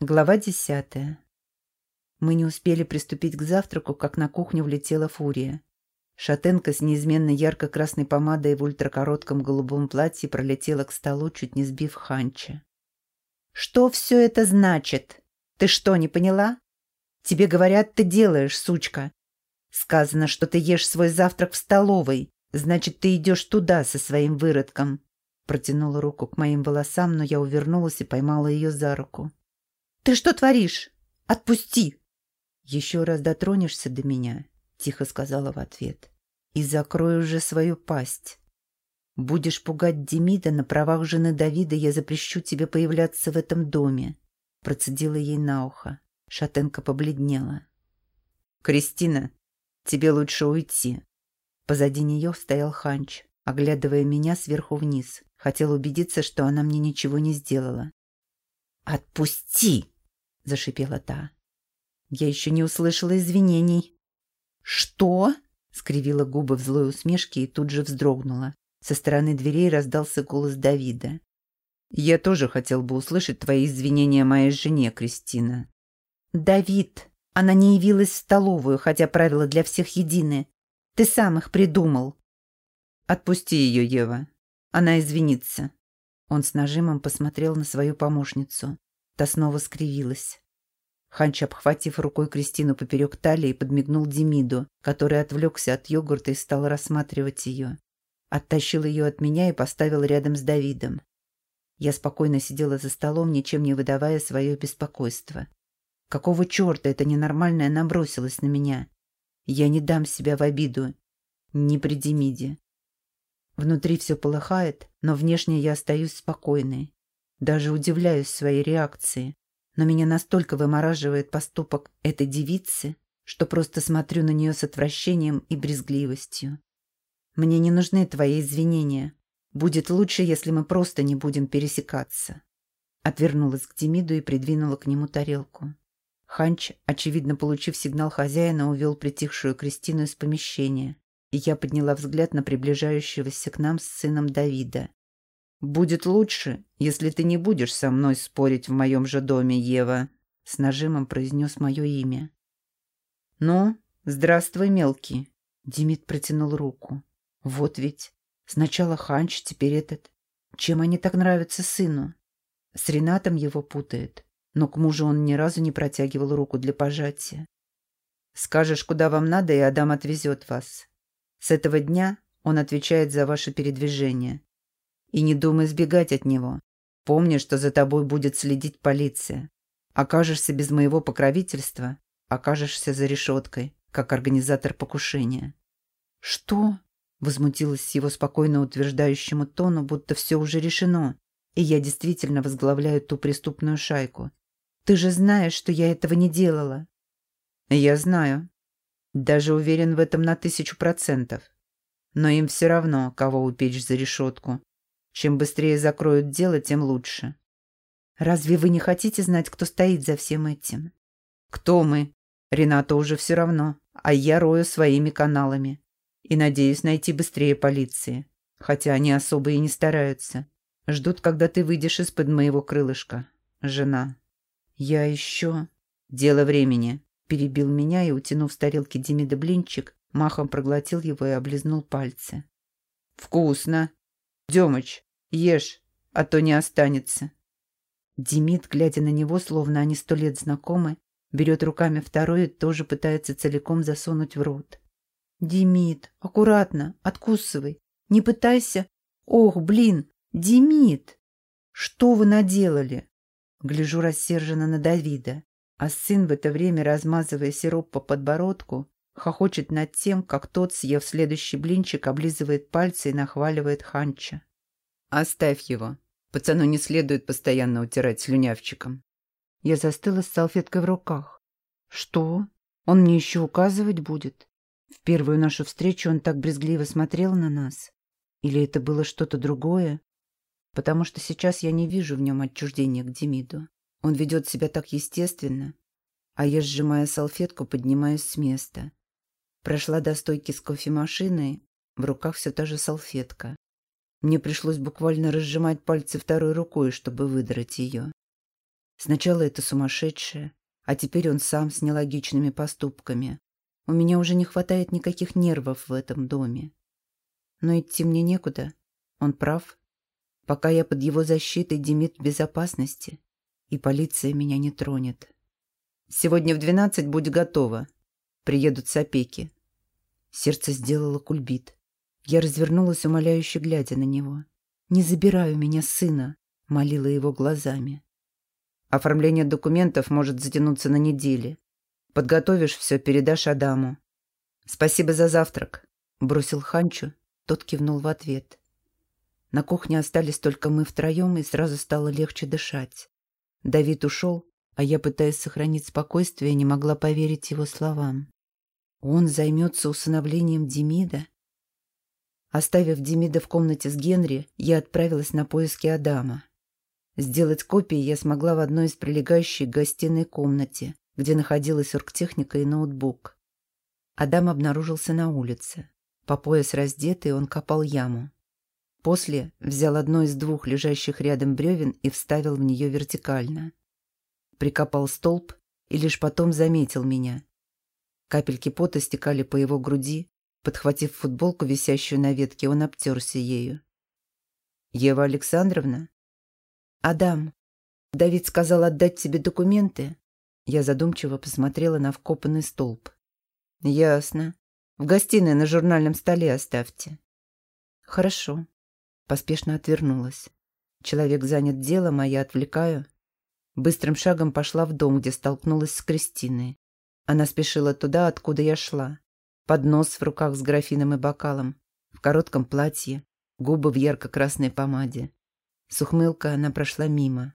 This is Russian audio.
Глава десятая. Мы не успели приступить к завтраку, как на кухню влетела фурия. Шатенка с неизменно ярко-красной помадой в ультракоротком голубом платье пролетела к столу, чуть не сбив Ханча. «Что все это значит? Ты что, не поняла? Тебе говорят, ты делаешь, сучка. Сказано, что ты ешь свой завтрак в столовой, значит, ты идешь туда со своим выродком». Протянула руку к моим волосам, но я увернулась и поймала ее за руку. «Ты что творишь? Отпусти!» «Еще раз дотронешься до меня», — тихо сказала в ответ, «и закрой уже свою пасть. Будешь пугать Демида на правах жены Давида, я запрещу тебе появляться в этом доме», — процедила ей на ухо. Шатенка побледнела. «Кристина, тебе лучше уйти». Позади нее стоял Ханч, оглядывая меня сверху вниз. Хотел убедиться, что она мне ничего не сделала. «Отпусти!» — зашипела та. Я еще не услышала извинений. «Что?» — скривила губы в злой усмешке и тут же вздрогнула. Со стороны дверей раздался голос Давида. «Я тоже хотел бы услышать твои извинения моей жене, Кристина». «Давид, она не явилась в столовую, хотя правила для всех едины. Ты сам их придумал». «Отпусти ее, Ева. Она извинится». Он с нажимом посмотрел на свою помощницу. Та снова скривилась. Ханч, обхватив рукой Кристину поперек талии, подмигнул Демиду, который отвлекся от йогурта и стал рассматривать ее. Оттащил ее от меня и поставил рядом с Давидом. Я спокойно сидела за столом, ничем не выдавая свое беспокойство. Какого черта эта ненормальная набросилась на меня? Я не дам себя в обиду. Не при Демиде. Внутри все полыхает, но внешне я остаюсь спокойной. Даже удивляюсь своей реакции. Но меня настолько вымораживает поступок этой девицы, что просто смотрю на нее с отвращением и брезгливостью. Мне не нужны твои извинения. Будет лучше, если мы просто не будем пересекаться. Отвернулась к Демиду и придвинула к нему тарелку. Ханч, очевидно получив сигнал хозяина, увел притихшую Кристину из помещения, и я подняла взгляд на приближающегося к нам с сыном Давида. «Будет лучше, если ты не будешь со мной спорить в моем же доме, Ева», — с нажимом произнес мое имя. «Ну, здравствуй, мелкий», — Демид протянул руку. «Вот ведь. Сначала Ханч, теперь этот. Чем они так нравятся сыну? С Ренатом его путает, но к мужу он ни разу не протягивал руку для пожатия. Скажешь, куда вам надо, и Адам отвезет вас. С этого дня он отвечает за ваше передвижение. И не думай сбегать от него. Помни, что за тобой будет следить полиция. Окажешься без моего покровительства, окажешься за решеткой, как организатор покушения». «Что?» – возмутилась его спокойно утверждающему тону, будто все уже решено, и я действительно возглавляю ту преступную шайку. «Ты же знаешь, что я этого не делала». «Я знаю. Даже уверен в этом на тысячу процентов. Но им все равно, кого упечь за решетку, чем быстрее закроют дело, тем лучше. Разве вы не хотите знать, кто стоит за всем этим? Кто мы? Рената уже все равно, а я рою своими каналами. И надеюсь найти быстрее полиции. Хотя они особо и не стараются. Ждут, когда ты выйдешь из-под моего крылышка. Жена. Я еще... Дело времени. Перебил меня и, утянув с тарелки Демида блинчик, махом проглотил его и облизнул пальцы. «Вкусно! Демыч, Ешь, а то не останется». Демид, глядя на него, словно они сто лет знакомы, берет руками второй и тоже пытается целиком засунуть в рот. «Демид, аккуратно, откусывай. Не пытайся. Ох, блин, Демид! Что вы наделали?» Гляжу рассерженно на Давида, а сын в это время, размазывая сироп по подбородку, хохочет над тем, как тот, съев следующий блинчик, облизывает пальцы и нахваливает Ханча. «Оставь его. Пацану не следует постоянно утирать слюнявчиком». Я застыла с салфеткой в руках. «Что? Он мне еще указывать будет?» В первую нашу встречу он так брезгливо смотрел на нас. Или это было что-то другое? Потому что сейчас я не вижу в нем отчуждения к Демиду. Он ведет себя так естественно. А я, сжимая салфетку, поднимаюсь с места. Прошла до стойки с кофемашиной, в руках все та же салфетка. Мне пришлось буквально разжимать пальцы второй рукой, чтобы выдрать ее. Сначала это сумасшедшее, а теперь он сам с нелогичными поступками. У меня уже не хватает никаких нервов в этом доме. Но идти мне некуда. Он прав. Пока я под его защитой, Демид в безопасности, и полиция меня не тронет. Сегодня в двенадцать будь готова. Приедут с опеки. Сердце сделало кульбит. Я развернулась, умоляюще глядя на него. «Не забирай у меня сына», — молила его глазами. «Оформление документов может затянуться на недели. Подготовишь все, передашь Адаму». «Спасибо за завтрак», — бросил Ханчу. Тот кивнул в ответ. На кухне остались только мы втроем, и сразу стало легче дышать. Давид ушел, а я, пытаясь сохранить спокойствие, не могла поверить его словам. Он займется усыновлением Демида? Оставив Демида в комнате с Генри, я отправилась на поиски Адама. Сделать копии я смогла в одной из прилегающей гостиной комнате, где находилась оргтехника и ноутбук. Адам обнаружился на улице. По пояс раздетый он копал яму. После взял одно из двух лежащих рядом бревен и вставил в нее вертикально. Прикопал столб и лишь потом заметил меня. Капельки пота стекали по его груди, Подхватив футболку, висящую на ветке, он обтерся ею. «Ева Александровна?» «Адам, Давид сказал отдать тебе документы?» Я задумчиво посмотрела на вкопанный столб. «Ясно. В гостиной на журнальном столе оставьте». «Хорошо». Поспешно отвернулась. Человек занят делом, а я отвлекаю. Быстрым шагом пошла в дом, где столкнулась с Кристиной. Она спешила туда, откуда я шла. Поднос в руках с графином и бокалом, в коротком платье, губы в ярко-красной помаде. С ухмылкой она прошла мимо.